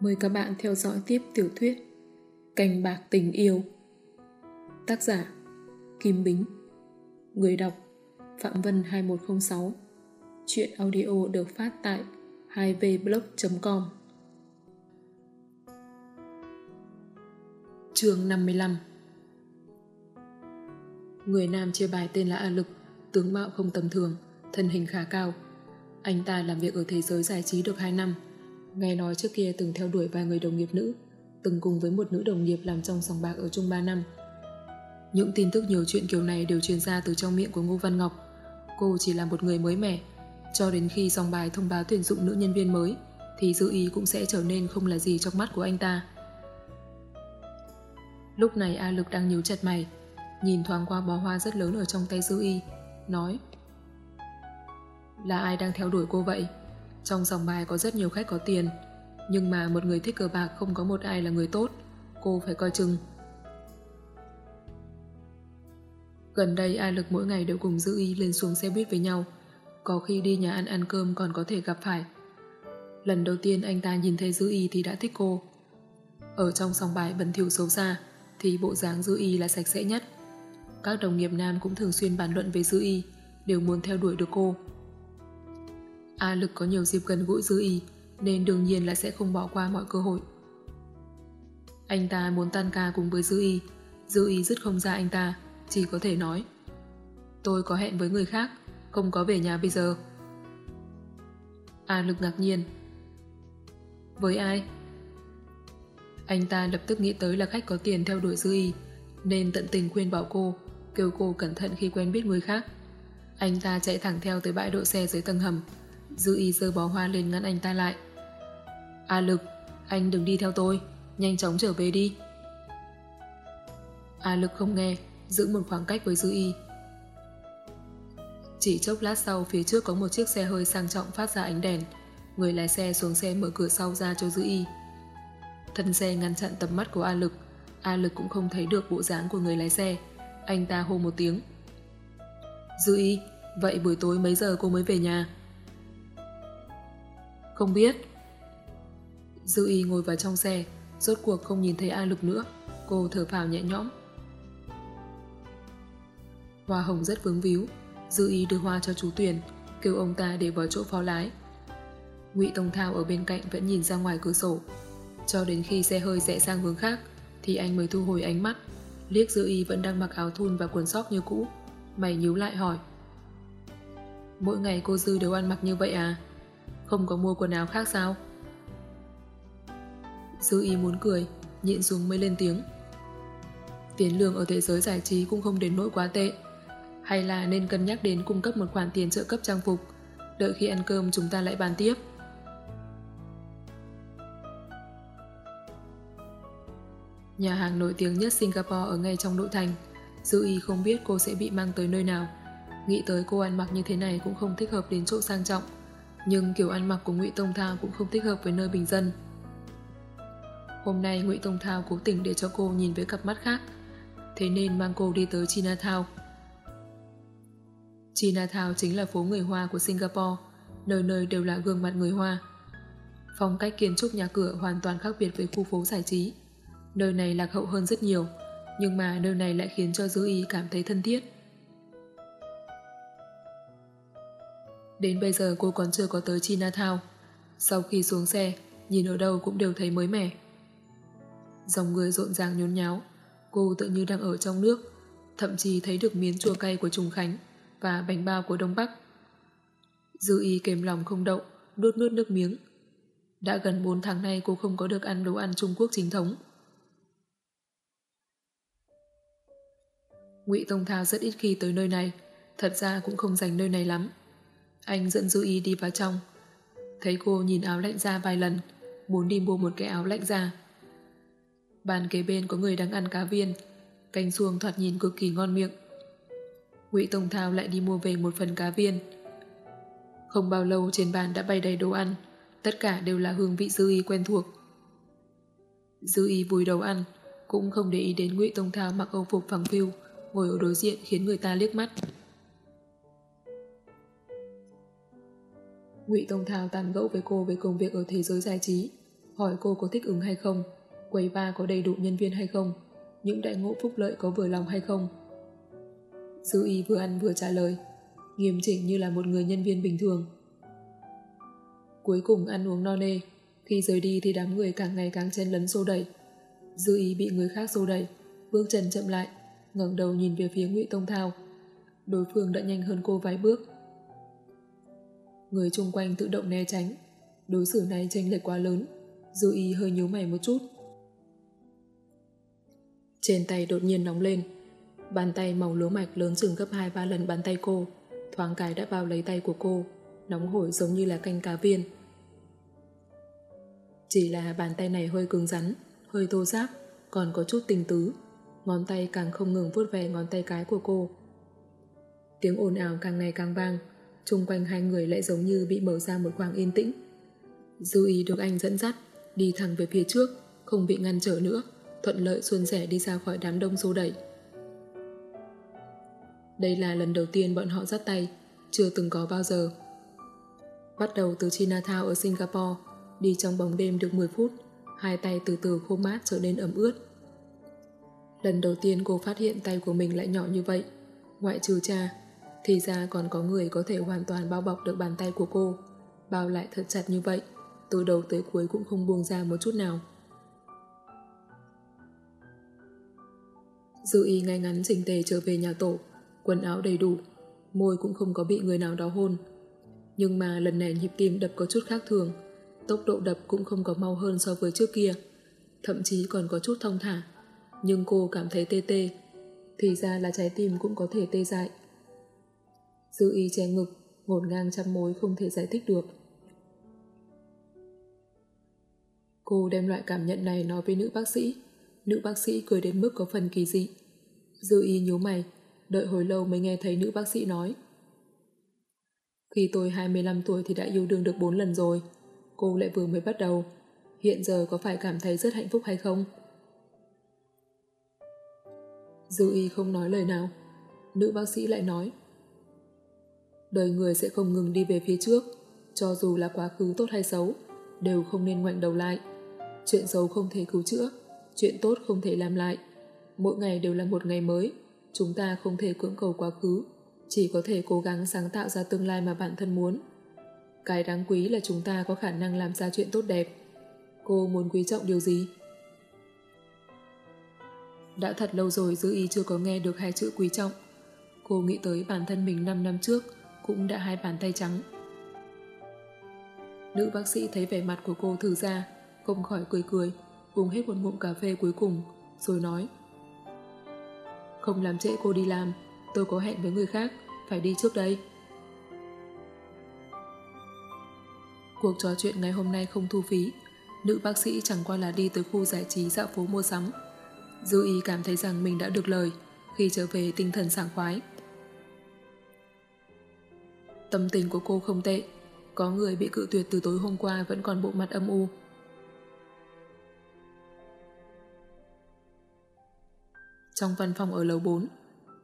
Mời các bạn theo dõi tiếp tiểu thuyết Cành bạc tình yêu. Tác giả, Kim Bính. Người đọc, Phạm Vân 2106 Chuyện audio được phát tại 2vblog.com Chương 55 Người nam chia bài tên là A Lực tướng mạo không tầm thường, thân hình khá cao. Anh ta làm việc ở thế giới giải trí được 2 năm. Nghe nói trước kia từng theo đuổi vài người đồng nghiệp nữ, từng cùng với một nữ đồng nghiệp làm trong sòng bạc ở chung 3 năm. Những tin tức nhiều chuyện kiểu này đều truyền ra từ trong miệng của Ngô Văn Ngọc. Cô chỉ là một người mới mẻ. Cho đến khi sòng bài thông báo tuyển dụng nữ nhân viên mới, thì dư ý cũng sẽ trở nên không là gì trong mắt của anh ta. Lúc này A Lực đang nhíu chặt mày, nhìn thoáng qua bó hoa rất lớn ở trong tay dư y, nói Là ai đang theo đuổi cô vậy? Trong dòng bài có rất nhiều khách có tiền, nhưng mà một người thích cờ bạc không có một ai là người tốt, cô phải coi chừng. Gần đây ai lực mỗi ngày đều cùng giữ y lên xuống xe buýt với nhau, có khi đi nhà ăn ăn cơm còn có thể gặp phải. Lần đầu tiên anh ta nhìn thấy Dư Y thì đã thích cô. Ở trong sòng bài bẩn thỉu xấu xa thì bộ dáng Dư Y là sạch sẽ nhất. Các đồng nghiệp nam cũng thường xuyên bàn luận với Dư Y, đều muốn theo đuổi được cô. A Lực có nhiều dịp gần gũi Dư Y nên đương nhiên là sẽ không bỏ qua mọi cơ hội. Anh ta muốn tan ca cùng với Dư Y, Dư Y dứt không ra anh ta, chỉ có thể nói Tôi có hẹn với người khác, không có về nhà bây giờ. A Lực ngạc nhiên Với ai? Anh ta lập tức nghĩ tới là khách có tiền theo đuổi Dư Y nên tận tình khuyên bảo cô kêu cô cẩn thận khi quen biết người khác. Anh ta chạy thẳng theo tới bãi đỗ xe dưới tầng hầm Dư y giơ bó hoa lên ngăn anh ta lại. A Lực, anh đừng đi theo tôi, nhanh chóng trở về đi. A Lực không nghe, giữ một khoảng cách với Dư y. Chỉ chốc lát sau phía trước có một chiếc xe hơi sang trọng phát ra ánh đèn. Người lái xe xuống xe mở cửa sau ra cho Dư y. Thân xe ngăn chặn tầm mắt của A Lực. A Lực cũng không thấy được bộ dáng của người lái xe. Anh ta hô một tiếng. Dư y, vậy buổi tối mấy giờ cô mới về nhà? Không biết. Dư y ngồi vào trong xe, rốt cuộc không nhìn thấy A lục nữa. Cô thở phào nhẹ nhõm. Hoa hồng rất vướng víu. Dư y đưa hoa cho chú Tuyền, kêu ông ta để vào chỗ phó lái. Ngụy Tông Thao ở bên cạnh vẫn nhìn ra ngoài cửa sổ. Cho đến khi xe hơi rẽ sang hướng khác, thì anh mới thu hồi ánh mắt. Liếc Dư y vẫn đang mặc áo thun và quần sóc như cũ. Mày nhíu lại hỏi. Mỗi ngày cô Dư đều ăn mặc như vậy à? Không có mua quần áo khác sao? Dư y muốn cười, nhịn xuống mới lên tiếng. Tiền lương ở thế giới giải trí cũng không đến nỗi quá tệ. Hay là nên cân nhắc đến cung cấp một khoản tiền trợ cấp trang phục, đợi khi ăn cơm chúng ta lại bàn tiếp. Nhà hàng nổi tiếng nhất Singapore ở ngay trong nội thành. Dư y không biết cô sẽ bị mang tới nơi nào. Nghĩ tới cô ăn mặc như thế này cũng không thích hợp đến chỗ sang trọng nhưng kiểu ăn mặc của Ngụy Tông Thao cũng không thích hợp với nơi bình dân. Hôm nay Ngụy Tông Thao cố tình để cho cô nhìn với cặp mắt khác, thế nên mang cô đi tới Chinatown. Chinatown chính là phố người Hoa của Singapore, nơi nơi đều là gương mặt người Hoa. Phong cách kiến trúc nhà cửa hoàn toàn khác biệt với khu phố giải trí. Nơi này lạc hậu hơn rất nhiều, nhưng mà nơi này lại khiến cho Dư Y cảm thấy thân thiết. Đến bây giờ cô còn chưa có tới Chinatown. Sau khi xuống xe, nhìn ở đâu cũng đều thấy mới mẻ. Dòng người rộn ràng nhốn nháo, cô tự như đang ở trong nước, thậm chí thấy được miếng chua cay của Trùng Khánh và bánh bao của Đông Bắc. Dư y kềm lòng không động, nuốt nuốt nước miếng. Đã gần 4 tháng nay cô không có được ăn đồ ăn Trung Quốc chính thống. Ngụy Tông Thao rất ít khi tới nơi này, thật ra cũng không dành nơi này lắm. Anh dẫn Du Y đi vào trong. Thấy cô nhìn áo lạnh ra vài lần, muốn đi mua một cái áo lạnh ra. Bàn kế bên có người đang ăn cá viên, canh xuông thoạt nhìn cực kỳ ngon miệng. Ngụy Tông Thao lại đi mua về một phần cá viên. Không bao lâu trên bàn đã bày đầy đồ ăn, tất cả đều là hương vị Dư Y quen thuộc. Dư Y vùi đầu ăn, cũng không để ý đến Ngụy Tông Thao mặc âu phục phẳng phiu, ngồi ở đối diện khiến người ta liếc mắt. Ngụy Tông Thao tàn gẫu với cô về công việc ở thế giới giải trí. hỏi cô có thích ứng hay không, quầy ba có đầy đủ nhân viên hay không, những đại ngộ phúc lợi có vừa lòng hay không. Dư y vừa ăn vừa trả lời, nghiêm chỉnh như là một người nhân viên bình thường. Cuối cùng ăn uống no nê, khi rời đi thì đám người càng ngày càng chen lấn xô đẩy. Dư ý bị người khác xô đẩy, bước chân chậm lại, ngẩng đầu nhìn về phía Ngụy Tông Thao. Đối phương đã nhanh hơn cô vài bước. Người chung quanh tự động né tránh, đối xử này chênh lệch quá lớn, Dư ý hơi nhíu mày một chút. Trên tay đột nhiên nóng lên, bàn tay màu lúa mạch lớn chừng gấp 2-3 lần bàn tay cô, thoáng cái đã bao lấy tay của cô, nóng hổi giống như là canh cá viên. Chỉ là bàn tay này hơi cứng rắn, hơi thô ráp, còn có chút tình tứ. Ngón tay càng không ngừng vuốt về ngón tay cái của cô. Tiếng ồn ào càng ngày càng vang, chung quanh hai người lại giống như bị mở ra một khoảng yên tĩnh. Dư ý được anh dẫn dắt, đi thẳng về phía trước, không bị ngăn trở nữa, thuận lợi xuân sẻ đi ra khỏi đám đông xô đẩy. Đây là lần đầu tiên bọn họ dắt tay, chưa từng có bao giờ. Bắt đầu từ Chinatown ở Singapore, đi trong bóng đêm được 10 phút, hai tay từ từ khô mát trở nên ẩm ướt. Lần đầu tiên cô phát hiện tay của mình lại nhỏ như vậy, ngoại trừ cha, thì ra còn có người có thể hoàn toàn bao bọc được bàn tay của cô, bao lại thật chặt như vậy, từ đầu tới cuối cũng không buông ra một chút nào. Dư y ngay ngắn chỉnh tề trở về nhà tổ, quần áo đầy đủ, môi cũng không có bị người nào đó hôn. Nhưng mà lần này nhịp tim đập có chút khác thường, tốc độ đập cũng không có mau hơn so với trước kia, thậm chí còn có chút thông thả. Nhưng cô cảm thấy tê tê, thì ra là trái tim cũng có thể tê dại. Dư y che ngực, ngổn ngang trăm mối không thể giải thích được. Cô đem loại cảm nhận này nói với nữ bác sĩ. Nữ bác sĩ cười đến mức có phần kỳ dị. Dư y nhíu mày, đợi hồi lâu mới nghe thấy nữ bác sĩ nói. Khi tôi 25 tuổi thì đã yêu đương được 4 lần rồi cô lại vừa mới bắt đầu. Hiện giờ có phải cảm thấy rất hạnh phúc hay không? Dư y không nói lời nào. Nữ bác sĩ lại nói Đời người sẽ không ngừng đi về phía trước cho dù là quá khứ tốt hay xấu, đều không nên ngoảnh đầu lại. Chuyện xấu không thể cứu chữa, chuyện tốt không thể làm lại. Mỗi ngày đều là một ngày mới, chúng ta không thể cưỡng cầu quá khứ, chỉ có thể cố gắng sáng tạo ra tương lai mà bản thân muốn. Cái đáng quý là chúng ta có khả năng làm ra chuyện tốt đẹp. Cô muốn quý trọng điều gì? Đã thật lâu rồi Dư ý chưa có nghe được hai chữ quý trọng. Cô nghĩ tới bản thân mình 5 năm trước cũng đã hai bàn tay trắng. Nữ bác sĩ thấy vẻ mặt của cô thử ra, không khỏi cười cười, uống hết một ngụm cà phê cuối cùng, rồi nói Không làm trễ cô đi làm, tôi có hẹn với người khác, phải đi trước đây. Cuộc trò chuyện ngày hôm nay không thu phí. Nữ bác sĩ chẳng qua là đi tới khu giải trí dạo phố mua sắm. Dư ý cảm thấy rằng mình đã được lời khi trở về tinh thần sảng khoái. Tâm tình của cô không tệ. Có người bị cự tuyệt từ tối hôm qua vẫn còn bộ mặt âm u. Trong văn phòng ở lầu 4,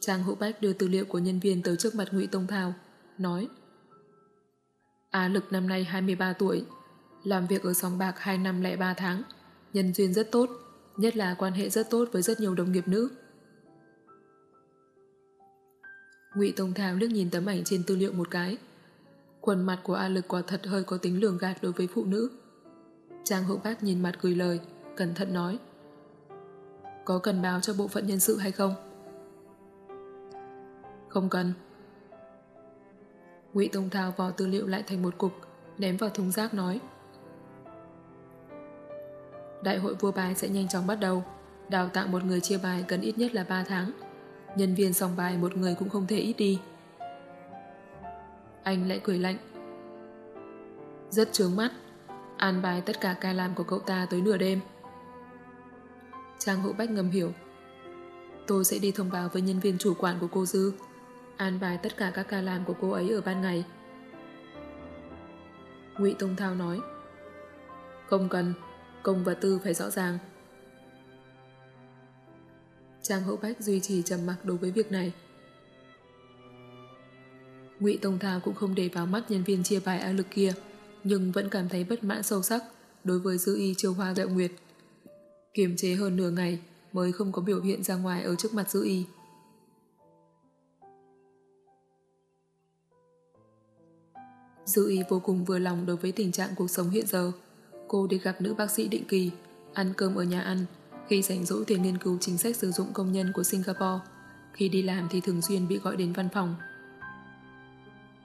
Trang Hữu Bách đưa tư liệu của nhân viên tới trước mặt Ngụy Tông Thao, nói Á Lực năm nay 23 tuổi, làm việc ở sòng bạc 2 năm lẻ 3 tháng, nhân duyên rất tốt, nhất là quan hệ rất tốt với rất nhiều đồng nghiệp nữ. Ngụy Tông Thao liếc nhìn tấm ảnh trên tư liệu một cái. Quần mặt của A Lực quả thật hơi có tính lường gạt đối với phụ nữ. Trang hữu bác nhìn mặt gửi lời, cẩn thận nói. Có cần báo cho bộ phận nhân sự hay không? Không cần. Ngụy Tông Thao vò tư liệu lại thành một cục, ném vào thùng rác nói. Đại hội vua bài sẽ nhanh chóng bắt đầu. Đào tạo một người chia bài cần ít nhất là 3 tháng. Nhân viên song bài một người cũng không thể ít đi. Anh lại cười lạnh. Rất trướng mắt. An bài tất cả ca làm của cậu ta tới nửa đêm. Trang hữu bách ngầm hiểu. Tôi sẽ đi thông báo với nhân viên chủ quản của cô Dư an bài tất cả các ca làm của cô ấy ở ban ngày. Ngụy Tông Thao nói Không cần, công và tư phải rõ ràng. Trang Hữu Bách duy trì trầm mặc đối với việc này. Ngụy Tông Thao cũng không để vào mắt nhân viên chia bài áp lực kia, nhưng vẫn cảm thấy bất mãn sâu sắc, đối với dư y chiêu hoa đạo nguyệt. Kiềm chế hơn nửa ngày mới không có biểu hiện ra ngoài ở trước mặt dư y. Dư y vô cùng vừa lòng đối với tình trạng cuộc sống hiện giờ. Cô đi gặp nữ bác sĩ định kỳ, ăn cơm ở nhà ăn, khi rảnh rỗi thì nghiên cứu chính sách sử dụng công nhân của Singapore. Khi đi làm thì thường xuyên bị gọi đến văn phòng.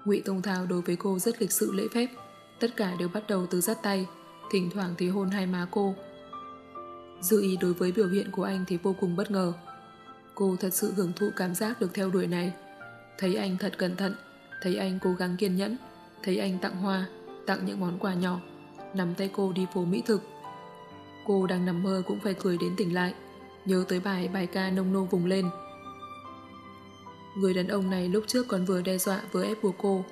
Ngụy Tông Thao đối với cô rất lịch sự lễ phép, tất cả đều bắt đầu từ dắt tay, thỉnh thoảng thì hôn hai má cô. Dư ý đối với biểu hiện của anh thì vô cùng bất ngờ. Cô thật sự hưởng thụ cảm giác được theo đuổi này. Thấy anh thật cẩn thận, thấy anh cố gắng kiên nhẫn, thấy anh tặng hoa, tặng những món quà nhỏ, nắm tay cô đi phố mỹ thực. Cô đang nằm mơ cũng phải cười đến tỉnh lại, nhớ tới bài bài ca nông nô vùng lên. Người đàn ông này lúc trước còn vừa đe dọa vừa ép buộc cô,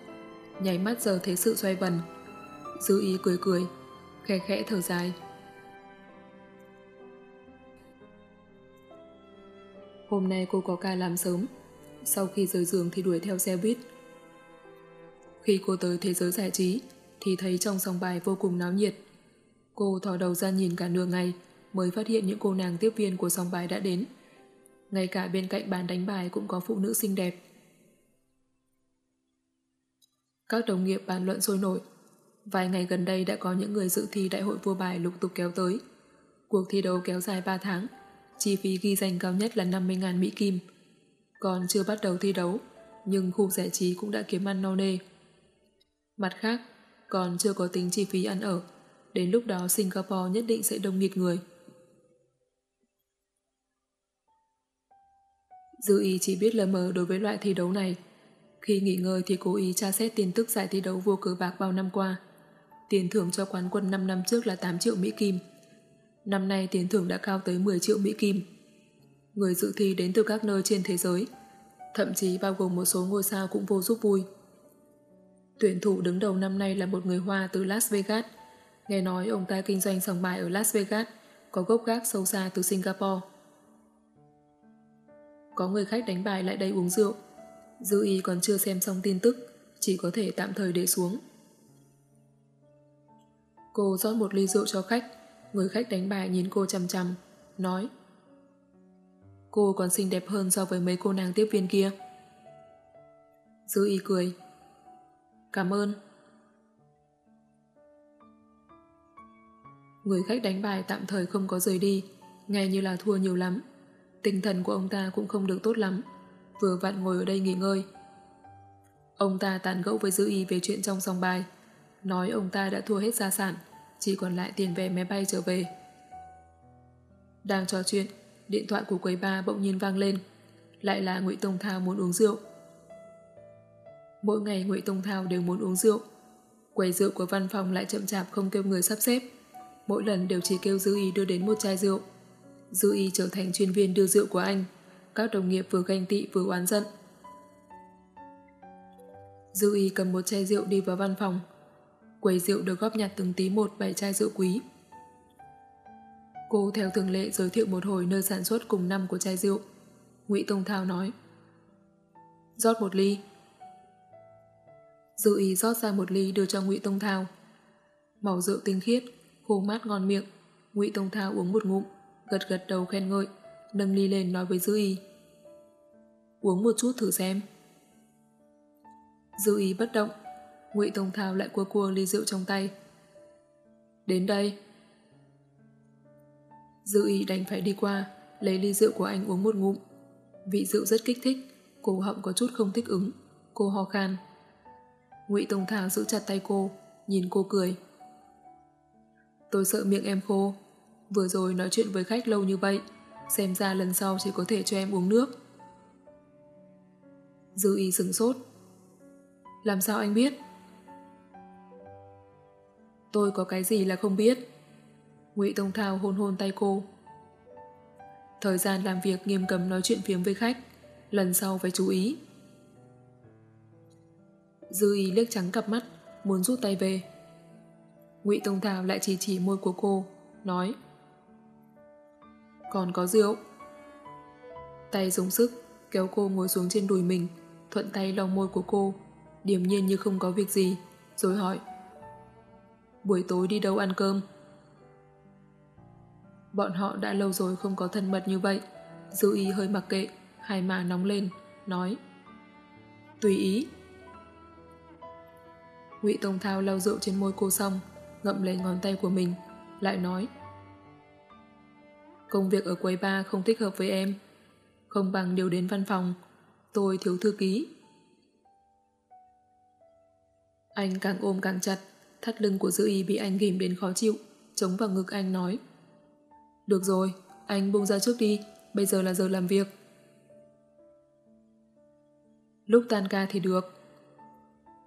nháy mắt giờ thấy sự xoay vần. Dư ý cười cười, khẽ khẽ thở dài. Hôm nay cô có ca làm sớm, sau khi rời giường thì đuổi theo xe buýt. Khi cô tới thế giới giải trí, thì thấy trong sòng bài vô cùng náo nhiệt. Cô thò đầu ra nhìn cả nửa ngày mới phát hiện những cô nàng tiếp viên của sòng bài đã đến. Ngay cả bên cạnh bàn đánh bài cũng có phụ nữ xinh đẹp. Các đồng nghiệp bàn luận sôi nổi. Vài ngày gần đây đã có những người dự thi đại hội vua bài lục tục kéo tới. Cuộc thi đấu kéo dài 3 tháng, chi phí ghi danh cao nhất là 50.000 Mỹ Kim. Còn chưa bắt đầu thi đấu, nhưng khu giải trí cũng đã kiếm ăn no nê. Mặt khác, còn chưa có tính chi phí ăn ở, đến lúc đó Singapore nhất định sẽ đông nghịt người. Dư ý chỉ biết lờ mờ đối với loại thi đấu này. Khi nghỉ ngơi thì cố ý tra xét tin tức giải thi đấu vua cờ bạc bao năm qua. Tiền thưởng cho quán quân 5 năm trước là 8 triệu Mỹ Kim. Năm nay tiền thưởng đã cao tới 10 triệu Mỹ Kim. Người dự thi đến từ các nơi trên thế giới, thậm chí bao gồm một số ngôi sao cũng vô giúp vui. Tuyển thủ đứng đầu năm nay là một người Hoa từ Las Vegas. Nghe nói ông ta kinh doanh sòng bài ở Las Vegas, có gốc gác sâu xa từ Singapore. Có người khách đánh bài lại đây uống rượu. Dư y còn chưa xem xong tin tức, chỉ có thể tạm thời để xuống. Cô rót một ly rượu cho khách, người khách đánh bài nhìn cô chằm chằm, nói Cô còn xinh đẹp hơn so với mấy cô nàng tiếp viên kia. Dư y cười. Cảm ơn. Người khách đánh bài tạm thời không có rời đi, nghe như là thua nhiều lắm. Tinh thần của ông ta cũng không được tốt lắm, vừa vặn ngồi ở đây nghỉ ngơi. Ông ta tàn gẫu với dư y về chuyện trong sòng bài, nói ông ta đã thua hết gia sản, chỉ còn lại tiền vé máy bay trở về. Đang trò chuyện, điện thoại của quầy ba bỗng nhiên vang lên, lại là Ngụy Tông Thao muốn uống rượu. Mỗi ngày Ngụy Tông Thao đều muốn uống rượu. Quầy rượu của văn phòng lại chậm chạp không kêu người sắp xếp. Mỗi lần đều chỉ kêu Dư Y đưa đến một chai rượu. Dư Y trở thành chuyên viên đưa rượu của anh. Các đồng nghiệp vừa ganh tị vừa oán giận. Dư Y cầm một chai rượu đi vào văn phòng. Quầy rượu được góp nhặt từng tí một bảy chai rượu quý. Cô theo thường lệ giới thiệu một hồi nơi sản xuất cùng năm của chai rượu. Ngụy Tông Thao nói rót một ly Dư ý rót ra một ly đưa cho Ngụy Tông Thao. Màu rượu tinh khiết, khô mát ngon miệng. Ngụy Tông Thao uống một ngụm, gật gật đầu khen ngợi, nâng ly lên nói với Dư ý. Uống một chút thử xem. Dư ý bất động, Ngụy Tông Thao lại cua cua ly rượu trong tay. Đến đây. Dư ý đành phải đi qua, lấy ly rượu của anh uống một ngụm. Vị rượu rất kích thích, cổ họng có chút không thích ứng. Cô ho khan. Ngụy Tông thao giữ chặt tay cô, nhìn cô cười. Tôi sợ miệng em khô. Vừa rồi nói chuyện với khách lâu như vậy, xem ra lần sau chỉ có thể cho em uống nước. Dư y sừng sốt. Làm sao anh biết? Tôi có cái gì là không biết. Ngụy Tông Thao hôn hôn tay cô. Thời gian làm việc nghiêm cấm nói chuyện phiếm với khách, lần sau phải chú ý. Dư ý liếc trắng cặp mắt, muốn rút tay về. Ngụy Tông Thảo lại chỉ chỉ môi của cô, nói Còn có rượu. Tay dùng sức, kéo cô ngồi xuống trên đùi mình, thuận tay lau môi của cô, điềm nhiên như không có việc gì, rồi hỏi Buổi tối đi đâu ăn cơm? Bọn họ đã lâu rồi không có thân mật như vậy. Dư ý hơi mặc kệ, hai má nóng lên, nói. Tùy ý. Ngụy Tông Thao lau rượu trên môi cô xong, ngậm lấy ngón tay của mình, lại nói. Công việc ở quầy ba không thích hợp với em. Không bằng điều đến văn phòng. Tôi thiếu thư ký. Anh càng ôm càng chặt, thắt lưng của dư y bị anh ghim đến khó chịu, chống vào ngực anh nói. Được rồi, anh buông ra trước đi, bây giờ là giờ làm việc. Lúc tan ca thì được.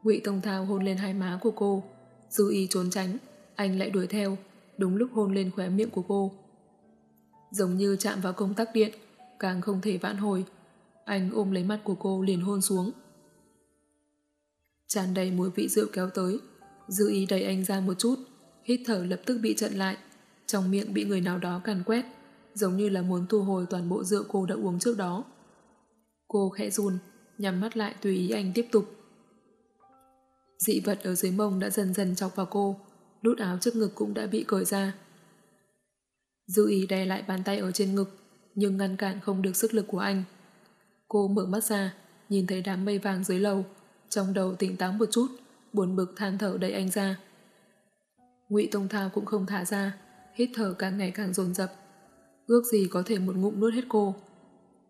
Ngụy Tông Thao hôn lên hai má của cô, dư y trốn tránh, anh lại đuổi theo, đúng lúc hôn lên khóe miệng của cô. Giống như chạm vào công tắc điện, càng không thể vãn hồi. Anh ôm lấy mắt của cô liền hôn xuống. Tràn đầy mùi vị rượu kéo tới, dư ý đẩy anh ra một chút, hít thở lập tức bị chặn lại, trong miệng bị người nào đó càn quét, giống như là muốn thu hồi toàn bộ rượu cô đã uống trước đó. Cô khẽ run, nhắm mắt lại tùy ý anh tiếp tục. Dị vật ở dưới mông đã dần dần chọc vào cô, nút áo trước ngực cũng đã bị cởi ra. Dư ý đè lại bàn tay ở trên ngực, nhưng ngăn cản không được sức lực của anh. Cô mở mắt ra, nhìn thấy đám mây vàng dưới lầu, trong đầu tỉnh táo một chút, buồn bực than thở đẩy anh ra. Ngụy Tông Thao cũng không thả ra, hít thở càng ngày càng dồn dập. Ước gì có thể một ngụm nuốt hết cô.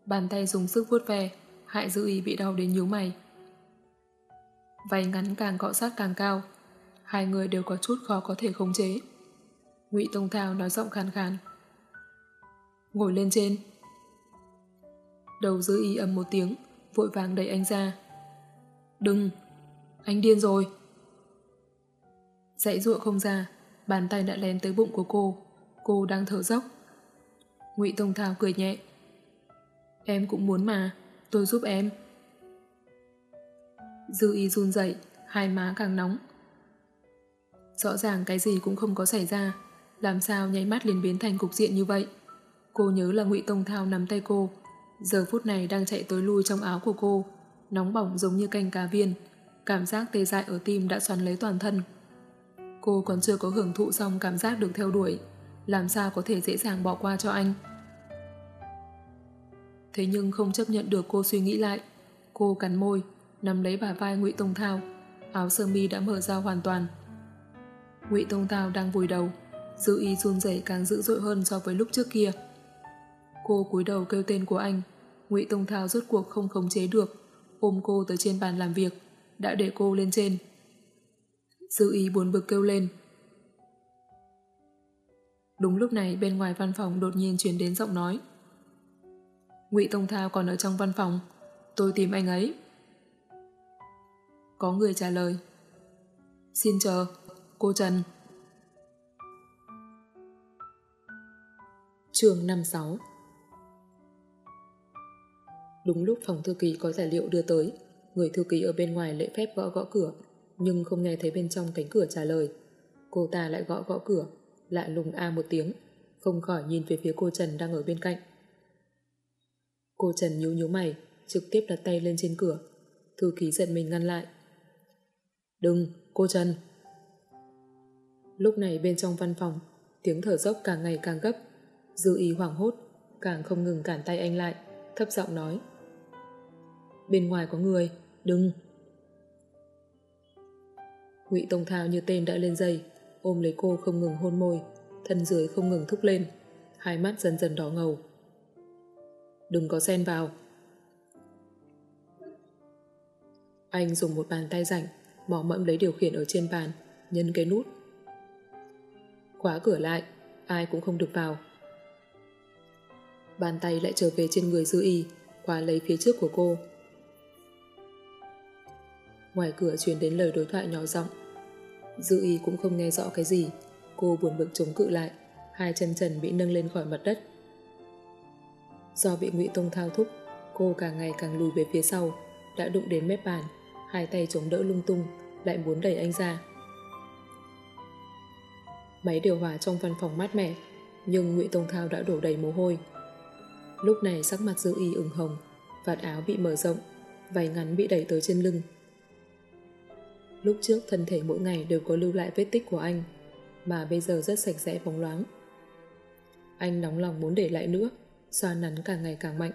Bàn tay dùng sức vuốt ve, hại dư ý bị đau đến nhíu mày. Váy ngắn càng cọ sát càng cao, hai người đều có chút khó có thể khống chế. Ngụy Tông Thao nói giọng khàn khàn. Ngồi lên trên. Đầu giữ ý ầm một tiếng, vội vàng đẩy anh ra. Đừng, anh điên rồi. Dãy ruộng không ra, bàn tay đã lén tới bụng của cô. Cô đang thở dốc. Ngụy Tông Thao cười nhẹ. Em cũng muốn mà, tôi giúp em. Dư y run dậy, hai má càng nóng. Rõ ràng cái gì cũng không có xảy ra, làm sao nháy mắt liền biến thành cục diện như vậy. Cô nhớ là Ngụy Tông Thao nắm tay cô, giờ phút này đang chạy tới lui trong áo của cô, nóng bỏng giống như canh cá viên, cảm giác tê dại ở tim đã xoắn lấy toàn thân. Cô còn chưa có hưởng thụ xong cảm giác được theo đuổi, làm sao có thể dễ dàng bỏ qua cho anh. Thế nhưng không chấp nhận được cô suy nghĩ lại, cô cắn môi, nắm lấy bả vai Ngụy Tông Thao, áo sơ mi đã mở ra hoàn toàn. Ngụy Tông Thao đang vùi đầu, dư Ý run rẩy càng dữ dội hơn so với lúc trước kia. Cô cúi đầu kêu tên của anh, Ngụy Tông Thao rốt cuộc không khống chế được, ôm cô tới trên bàn làm việc, đã để cô lên trên. Dư ý buồn bực kêu lên. Đúng lúc này bên ngoài văn phòng đột nhiên chuyển đến giọng nói. Ngụy Tông Thao còn ở trong văn phòng, tôi tìm anh ấy. Có người trả lời. Xin chờ, cô Trần. Trường 56 Đúng lúc phòng thư ký có tài liệu đưa tới, người thư ký ở bên ngoài lễ phép gõ gõ cửa, nhưng không nghe thấy bên trong cánh cửa trả lời. Cô ta lại gõ gõ cửa, lại lùng a một tiếng, không khỏi nhìn về phía cô Trần đang ở bên cạnh. Cô Trần nhíu nhíu mày, trực tiếp đặt tay lên trên cửa. Thư ký giận mình ngăn lại. Đừng, cô Trần. Lúc này bên trong văn phòng, tiếng thở dốc càng ngày càng gấp. Dư ý hoảng hốt, càng không ngừng cản tay anh lại, thấp giọng nói. Bên ngoài có người, đừng. Ngụy Tông Thao như tên đã lên dây, ôm lấy cô không ngừng hôn môi, thân dưới không ngừng thúc lên, hai mắt dần dần đỏ ngầu. Đừng có xen vào. Anh dùng một bàn tay rảnh, mò mẫm lấy điều khiển ở trên bàn, nhấn cái nút. Khóa cửa lại, ai cũng không được vào. Bàn tay lại trở về trên người dư y, khóa lấy phía trước của cô. Ngoài cửa truyền đến lời đối thoại nhỏ giọng Dư y cũng không nghe rõ cái gì Cô buồn bực chống cự lại Hai chân trần bị nâng lên khỏi mặt đất Do bị ngụy Tông thao thúc Cô càng ngày càng lùi về phía sau Đã đụng đến mép bàn Hai tay chống đỡ lung tung Lại muốn đẩy anh ra Máy điều hòa trong văn phòng mát mẻ Nhưng ngụy Tông Thao đã đổ đầy mồ hôi Lúc này sắc mặt dư y ửng hồng Vạt áo bị mở rộng Váy ngắn bị đẩy tới trên lưng Lúc trước thân thể mỗi ngày đều có lưu lại vết tích của anh, mà bây giờ rất sạch sẽ bóng loáng. Anh nóng lòng muốn để lại nữa, xoa nắn càng ngày càng mạnh.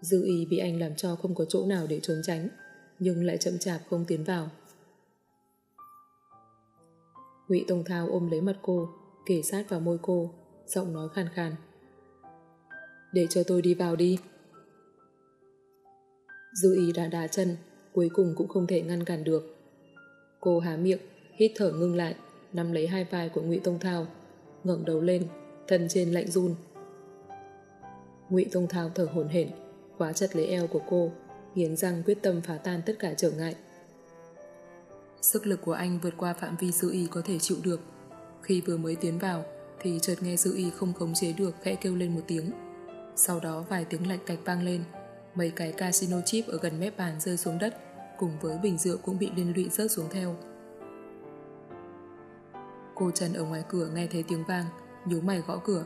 Dư y bị anh làm cho không có chỗ nào để trốn tránh, nhưng lại chậm chạp không tiến vào. Ngụy Tông Thao ôm lấy mặt cô, kể sát vào môi cô, giọng nói khàn khàn. Để cho tôi đi vào đi. Dư ý đã đá chân, cuối cùng cũng không thể ngăn cản được. Cô há miệng, hít thở ngưng lại, nắm lấy hai vai của Ngụy Tông Thao, ngẩng đầu lên, thân trên lạnh run. Ngụy Tông Thao thở hổn hển, quá chặt lấy eo của cô, nghiến răng quyết tâm phá tan tất cả trở ngại. Sức lực của anh vượt qua phạm vi dư y có thể chịu được. Khi vừa mới tiến vào, thì chợt nghe dư y không khống chế được khẽ kêu lên một tiếng. Sau đó vài tiếng lạch cạch vang lên, mấy cái casino chip ở gần mép bàn rơi xuống đất, cùng với bình rượu cũng bị liên lụy rớt xuống theo. Cô Trần ở ngoài cửa nghe thấy tiếng vang, nhíu mày gõ cửa.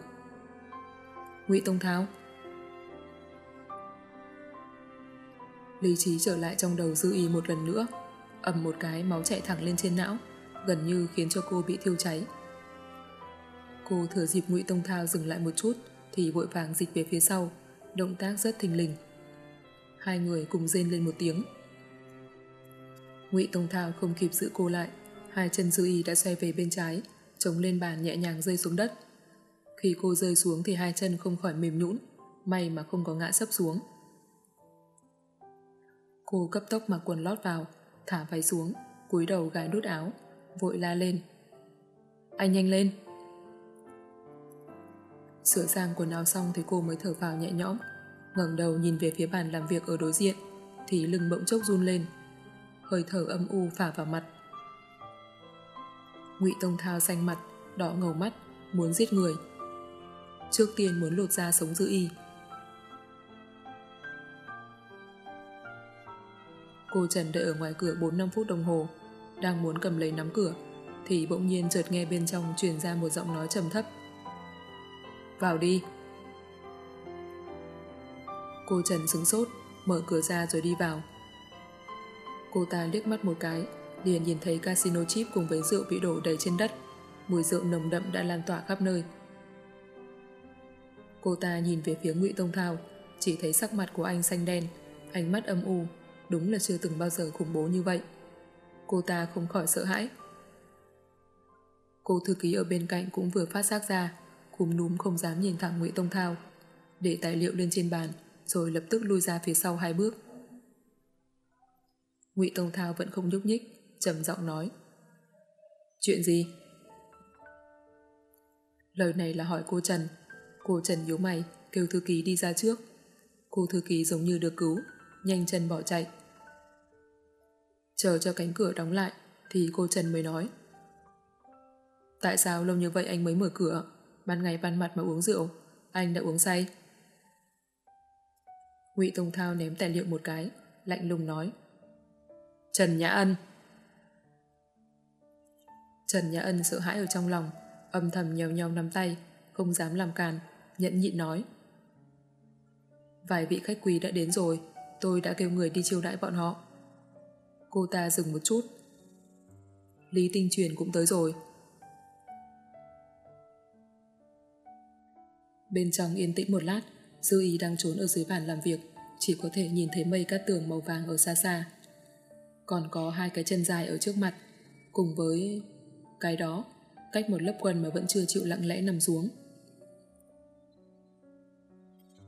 Ngụy Tông Tháo Lý trí trở lại trong đầu dư ý một lần nữa, ầm một cái máu chạy thẳng lên trên não, gần như khiến cho cô bị thiêu cháy. Cô thừa dịp Ngụy Tông Thao dừng lại một chút thì vội vàng dịch về phía sau, động tác rất thình lình. Hai người cùng rên lên một tiếng. Ngụy Tông Thao không kịp giữ cô lại, hai chân dư y đã xoay về bên trái, chống lên bàn nhẹ nhàng rơi xuống đất. Khi cô rơi xuống thì hai chân không khỏi mềm nhũn, may mà không có ngã sấp xuống. Cô cấp tốc mặc quần lót vào, thả váy xuống, cúi đầu gái nút áo, vội la lên. Anh nhanh lên! Sửa sang quần áo xong thì cô mới thở vào nhẹ nhõm, ngẩng đầu nhìn về phía bàn làm việc ở đối diện, thì lưng bỗng chốc run lên. Hơi thở âm u phả vào mặt. Ngụy Tông Thao xanh mặt, đỏ ngầu mắt, muốn giết người. Trước tiên muốn lột ra sống giữ y. Cô Trần đợi ở ngoài cửa 4-5 phút đồng hồ, đang muốn cầm lấy nắm cửa, thì bỗng nhiên chợt nghe bên trong truyền ra một giọng nói trầm thấp. Vào đi. Cô Trần sững sốt, mở cửa ra rồi đi vào. Cô ta liếc mắt một cái, liền nhìn thấy casino chip cùng với rượu bị đổ đầy trên đất. Mùi rượu nồng đậm đã lan tỏa khắp nơi. Cô ta nhìn về phía Ngụy Tông Thao, chỉ thấy sắc mặt của anh xanh đen, ánh mắt âm u, đúng là chưa từng bao giờ khủng bố như vậy. Cô ta không khỏi sợ hãi. Cô thư ký ở bên cạnh cũng vừa phát giác ra, cúm núm không dám nhìn thẳng Ngụy Tông Thao, để tài liệu lên trên bàn, rồi lập tức lui ra phía sau hai bước. Ngụy Tông Thao vẫn không nhúc nhích, trầm giọng nói. Chuyện gì? Lời này là hỏi cô Trần. Cô Trần nhíu mày, kêu thư ký đi ra trước. Cô thư ký giống như được cứu, nhanh chân bỏ chạy. Chờ cho cánh cửa đóng lại, thì cô Trần mới nói. Tại sao lâu như vậy anh mới mở cửa? Ban ngày ban mặt mà uống rượu, anh đã uống say. Ngụy Tông Thao ném tài liệu một cái, lạnh lùng nói. Trần Nhã Ân Trần Nhã Ân sợ hãi ở trong lòng, âm thầm nhèo nhèo nắm tay, không dám làm càn, nhẫn nhịn nói. Vài vị khách quý đã đến rồi, tôi đã kêu người đi chiêu đãi bọn họ. Cô ta dừng một chút. Lý Tinh Truyền cũng tới rồi. Bên trong yên tĩnh một lát, Dư Ý đang trốn ở dưới bàn làm việc, chỉ có thể nhìn thấy mây cát tường màu vàng ở xa xa. Còn có hai cái chân dài ở trước mặt, cùng với cái đó, cách một lớp quần mà vẫn chưa chịu lặng lẽ nằm xuống.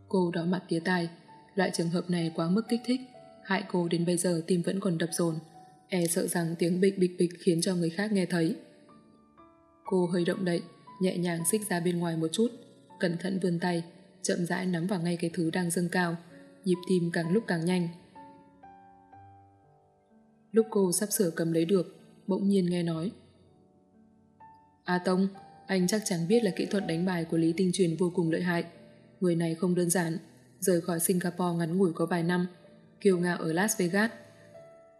Cô đỏ mặt tía tai, loại trường hợp này quá mức kích thích, hại cô đến bây giờ tim vẫn còn đập dồn, e sợ rằng tiếng bịch bịch bịch khiến cho người khác nghe thấy. Cô hơi động đậy, nhẹ nhàng xích ra bên ngoài một chút, cẩn thận vươn tay, chậm rãi nắm vào ngay cái thứ đang dâng cao, nhịp tim càng lúc càng nhanh. Lúc cô sắp sửa cầm lấy được, bỗng nhiên nghe nói. A Tông, anh chắc chắn biết là kỹ thuật đánh bài của Lý Tinh Truyền vô cùng lợi hại. Người này không đơn giản, rời khỏi Singapore ngắn ngủi có vài năm, kiêu ngạo ở Las Vegas.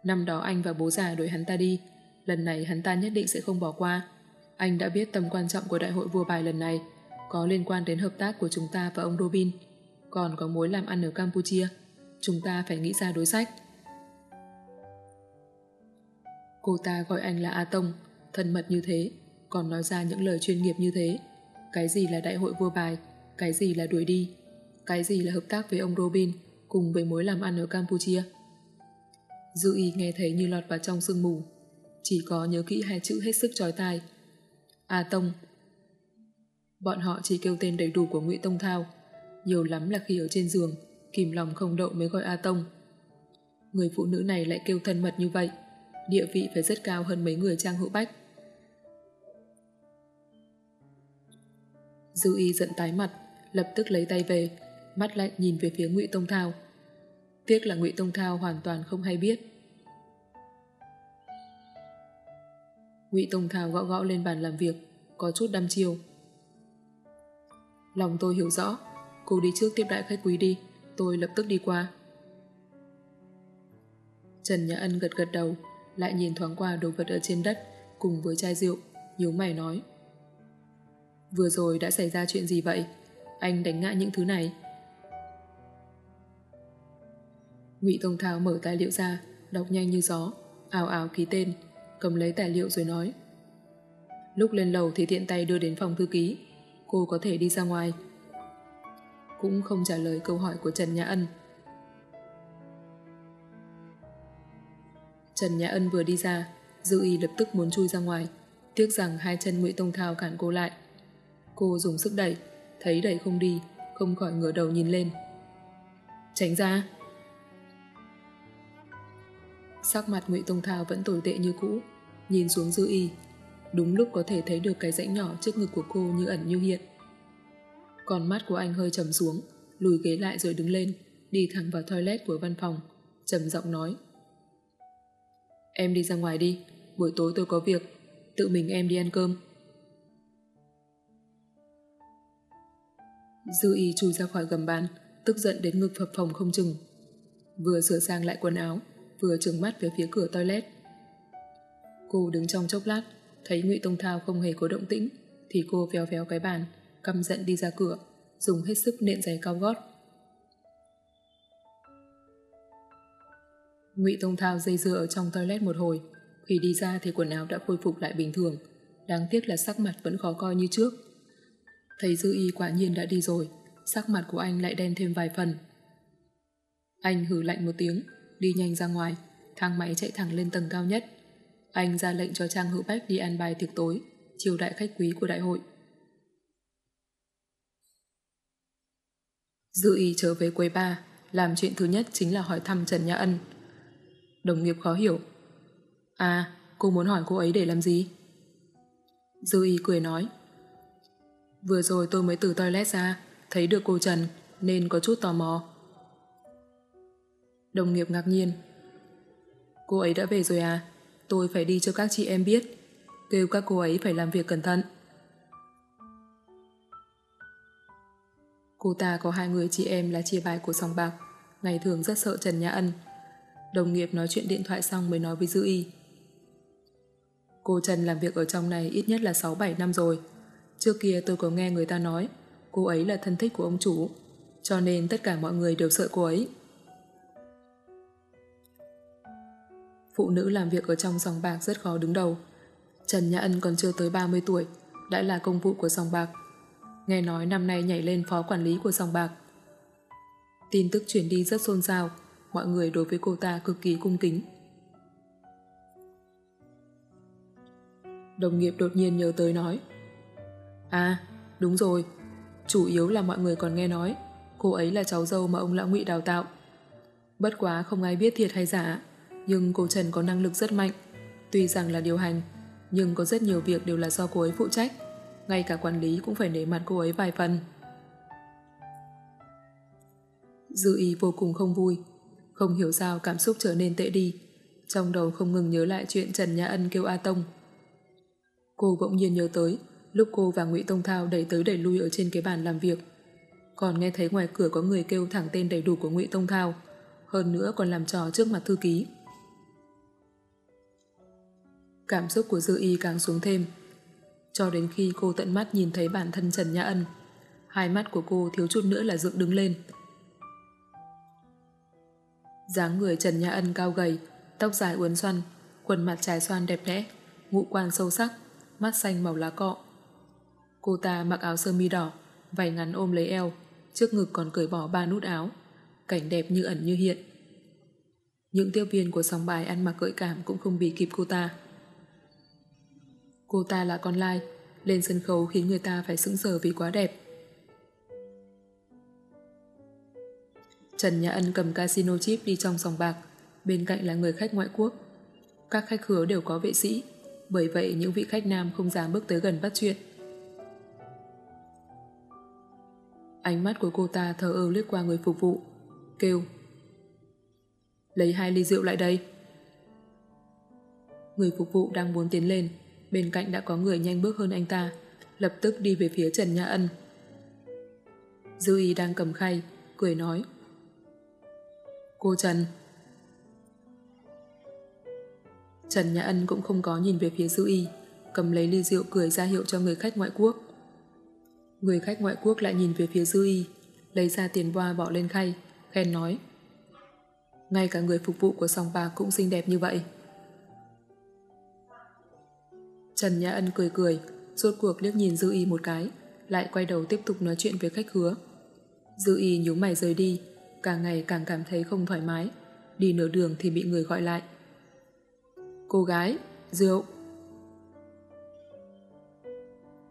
Năm đó anh và bố già đuổi hắn ta đi, lần này hắn ta nhất định sẽ không bỏ qua. Anh đã biết tầm quan trọng của đại hội vua bài lần này, có liên quan đến hợp tác của chúng ta và ông Robin, còn có mối làm ăn ở Campuchia. Chúng ta phải nghĩ ra đối sách. Cô ta gọi anh là A Tông, thân mật như thế, còn nói ra những lời chuyên nghiệp như thế. cái gì là đại hội vua bài, cái gì là đuổi đi, cái gì là hợp tác với ông Robin cùng với mối làm ăn ở Campuchia. Dư y nghe thấy như lọt vào trong sương mù, chỉ có nhớ kỹ hai chữ hết sức trói tai. A Tông Bọn họ chỉ kêu tên đầy đủ của Ngụy Tông Thao, nhiều lắm là khi ở trên giường, kìm lòng không đậu mới gọi A Tông. Người phụ nữ này lại kêu thân mật như vậy, địa vị phải rất cao hơn mấy người trang hữu bách. Dư y giận tái mặt, lập tức lấy tay về, mắt lạnh nhìn về phía Ngụy Tông Thao. Tiếc là Ngụy Tông Thao hoàn toàn không hay biết. Ngụy Tông Thao gõ gõ lên bàn làm việc, có chút đăm chiêu. Lòng tôi hiểu rõ, cô đi trước tiếp đại khách quý đi, tôi lập tức đi qua. Trần Nhã Ân gật gật đầu, lại nhìn thoáng qua đồ vật ở trên đất cùng với chai rượu, nhíu mày nói. Vừa rồi đã xảy ra chuyện gì vậy? Anh đánh ngã những thứ này. Ngụy Tông Thao mở tài liệu ra, đọc nhanh như gió, ảo ảo ký tên, cầm lấy tài liệu rồi nói. Lúc lên lầu thì tiện tay đưa đến phòng thư ký, cô có thể đi ra ngoài. Cũng không trả lời câu hỏi của Trần Nhã Ân. Trần Nhã Ân vừa đi ra, Dư Y lập tức muốn chui ra ngoài, tiếc rằng hai chân Ngụy Tông Thao cản cô lại. Cô dùng sức đẩy, thấy đẩy không đi, không khỏi ngửa đầu nhìn lên. Tránh ra! Sắc mặt Ngụy Tông Thao vẫn tồi tệ như cũ, nhìn xuống Dư Y. Đúng lúc có thể thấy được cái rãnh nhỏ trước ngực của cô như ẩn như hiện. Còn mắt của anh hơi trầm xuống, lùi ghế lại rồi đứng lên, đi thẳng vào toilet của văn phòng, trầm giọng nói. Em đi ra ngoài đi, buổi tối tôi có việc, tự mình em đi ăn cơm. Dư y chui ra khỏi gầm bàn, tức giận đến ngực phập phồng không chừng. Vừa sửa sang lại quần áo, vừa trừng mắt về phía cửa toilet. Cô đứng trong chốc lát, thấy Ngụy Tông Thao không hề có động tĩnh, thì cô véo véo cái bàn, căm giận đi ra cửa, dùng hết sức nện giày cao gót. Ngụy Tông Thao dây dưa ở trong toilet một hồi, khi đi ra thì quần áo đã khôi phục lại bình thường, đáng tiếc là sắc mặt vẫn khó coi như trước. Thấy Dư Y quả nhiên đã đi rồi, sắc mặt của anh lại đen thêm vài phần. Anh hử lạnh một tiếng, đi nhanh ra ngoài, thang máy chạy thẳng lên tầng cao nhất. Anh ra lệnh cho Trang Hữu Bách đi ăn bài tiệc tối, chiều đại khách quý của đại hội. Dư Ý trở về quầy ba, làm chuyện thứ nhất chính là hỏi thăm Trần Nhã Ân. Đồng nghiệp khó hiểu. À, cô muốn hỏi cô ấy để làm gì? Dư Ý cười nói. Vừa rồi tôi mới từ toilet ra, thấy được cô Trần, nên có chút tò mò. Đồng nghiệp ngạc nhiên. Cô ấy đã về rồi à? Tôi phải đi cho các chị em biết. Kêu các cô ấy phải làm việc cẩn thận. Cô ta có hai người chị em là chia bài của sòng bạc, ngày thường rất sợ Trần Nhã Ân. Đồng nghiệp nói chuyện điện thoại xong mới nói với Dư Y. Cô Trần làm việc ở trong này ít nhất là 6-7 năm rồi. Trước kia tôi có nghe người ta nói cô ấy là thân thích của ông chủ, cho nên tất cả mọi người đều sợ cô ấy. Phụ nữ làm việc ở trong sòng bạc rất khó đứng đầu. Trần Nhã Ân còn chưa tới 30 tuổi, đã là công vụ của sòng bạc. Nghe nói năm nay nhảy lên phó quản lý của sòng bạc. Tin tức truyền đi rất xôn xao, mọi người đối với cô ta cực kỳ cung kính. Đồng nghiệp đột nhiên nhớ tới nói À, đúng rồi, chủ yếu là mọi người còn nghe nói cô ấy là cháu dâu mà ông Lão Ngụy đào tạo. Bất quá không ai biết thiệt hay giả, nhưng cô Trần có năng lực rất mạnh. Tuy rằng là điều hành, nhưng có rất nhiều việc đều là do cô ấy phụ trách. Ngay cả quản lý cũng phải nể mặt cô ấy vài phần. Dư ý vô cùng không vui, không hiểu sao cảm xúc trở nên tệ đi. Trong đầu không ngừng nhớ lại chuyện Trần Nhã Ân kêu A Tông. Cô bỗng nhiên nhớ tới lúc cô và Ngụy Tông Thao đẩy tới đẩy lui ở trên cái bàn làm việc. Còn nghe thấy ngoài cửa có người kêu thẳng tên đầy đủ của Ngụy Tông Thao, hơn nữa còn làm trò trước mặt thư ký. Cảm xúc của Dư Y càng xuống thêm. Cho đến khi cô tận mắt nhìn thấy bản thân Trần Nhã Ân, hai mắt của cô thiếu chút nữa là dựng đứng lên. dáng người Trần Nhã Ân cao gầy, tóc dài uốn xoăn, quần mặt trái xoan đẹp đẽ, ngũ quan sâu sắc, mắt xanh màu lá cọ. Cô ta mặc áo sơ mi đỏ, váy ngắn ôm lấy eo, trước ngực còn cởi bỏ ba nút áo. Cảnh đẹp như ẩn như hiện. Những tiêu viên của sóng bài ăn mặc gợi cảm cũng không bị kịp cô ta. Cô ta là con lai, lên sân khấu khiến người ta phải sững sờ vì quá đẹp. Trần Nhã Ân cầm casino chip đi trong sòng bạc, bên cạnh là người khách ngoại quốc. Các khách khứa đều có vệ sĩ, bởi vậy những vị khách nam không dám bước tới gần bắt chuyện. Ánh mắt của cô ta thờ ơ lướt qua người phục vụ, kêu Lấy hai ly rượu lại đây. Người phục vụ đang muốn tiến lên, bên cạnh đã có người nhanh bước hơn anh ta, lập tức đi về phía Trần Nhã Ân. Dư y đang cầm khay, cười nói Cô Trần Trần Nhã Ân cũng không có nhìn về phía Dư Y, cầm lấy ly rượu cười ra hiệu cho người khách ngoại quốc. Người khách ngoại quốc lại nhìn về phía Dư Y, lấy ra tiền boa bỏ lên khay, khen nói. Ngay cả người phục vụ của sòng bạc cũng xinh đẹp như vậy. Trần Nhã Ân cười cười, rốt cuộc liếc nhìn Dư Y một cái, lại quay đầu tiếp tục nói chuyện với khách hứa. Dư Y nhíu mày rời đi, càng ngày càng cảm thấy không thoải mái, đi nửa đường thì bị người gọi lại. Cô gái, rượu.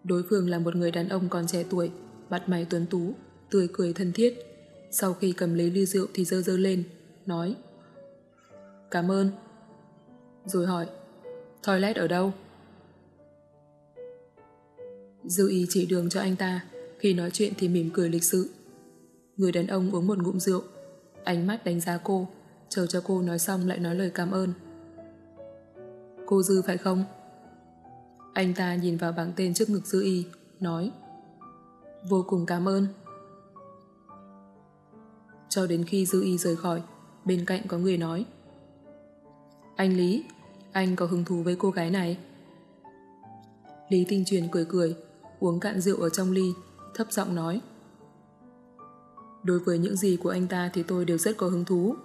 Đối phương là một người đàn ông còn trẻ tuổi, mặt mày tuấn tú, tươi cười thân thiết. Sau khi cầm lấy ly rượu thì dơ dơ lên, nói Cảm ơn. Rồi hỏi Toilet ở đâu? Dư ý chỉ đường cho anh ta. Khi nói chuyện thì mỉm cười lịch sự. Người đàn ông uống một ngụm rượu. Ánh mắt đánh giá cô. Chờ cho cô nói xong lại nói lời cảm ơn. Cô Dư phải không? Anh ta nhìn vào bảng tên trước ngực Dư Y, Nói, Vô cùng cảm ơn. Cho đến khi Dư Y rời khỏi, Bên cạnh có người nói, Anh Lý, Anh có hứng thú với cô gái này? Lý Tinh Truyền cười cười Uống cạn rượu ở trong ly, Thấp giọng nói. Đối với những gì của anh ta thì tôi đều rất có hứng thú.